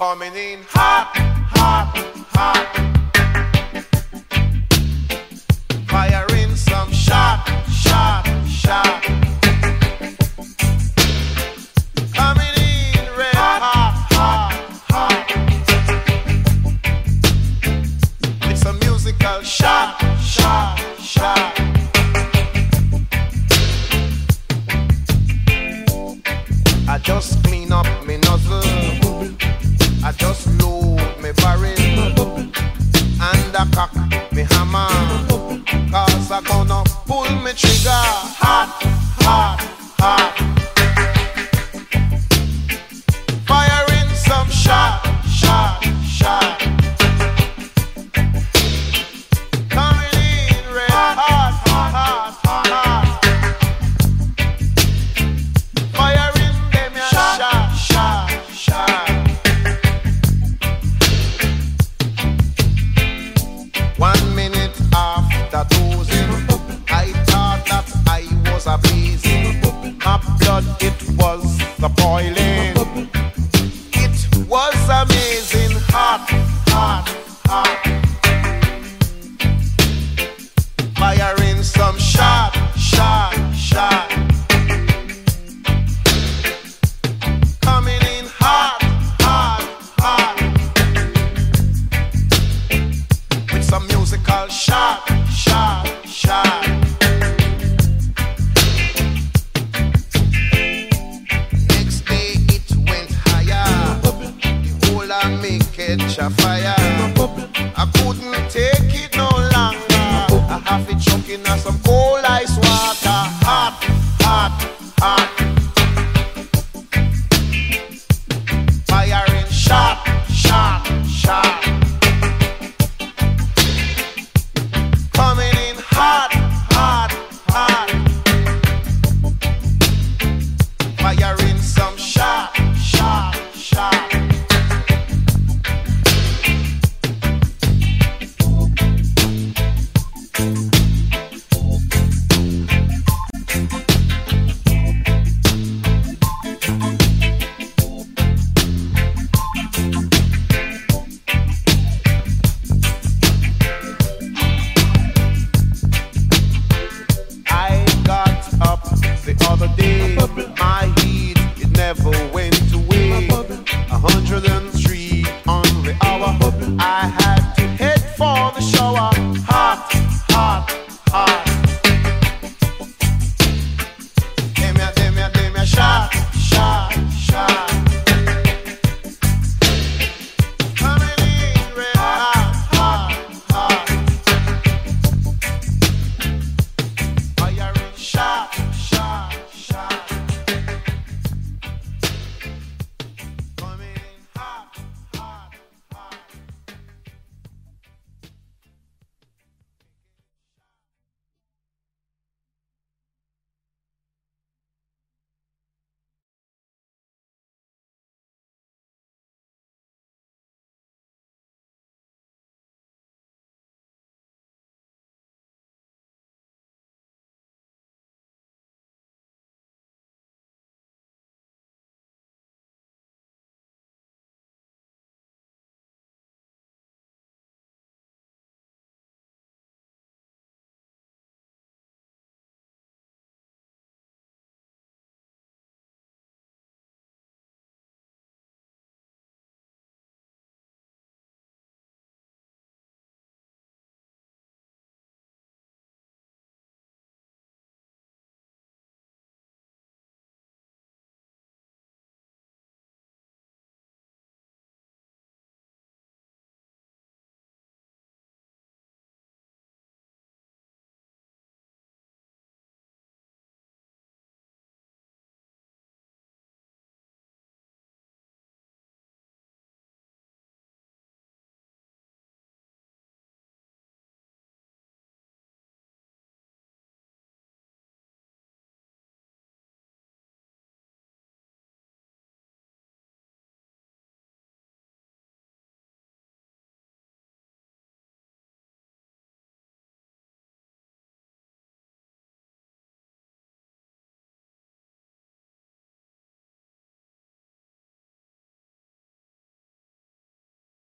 coming in hot, hot, hot. Firing some shot, shot, shot. Coming in red hot, hot, hot. It's a musical shot, shot, shot. I just clean up me Cause I gonna pull me trigger. Boiling. It was amazing, hot, hot, hot. Firing some shot, shot, shot. Coming in hot, hot, hot. With some musical shot, shot, shot. Catch a fire.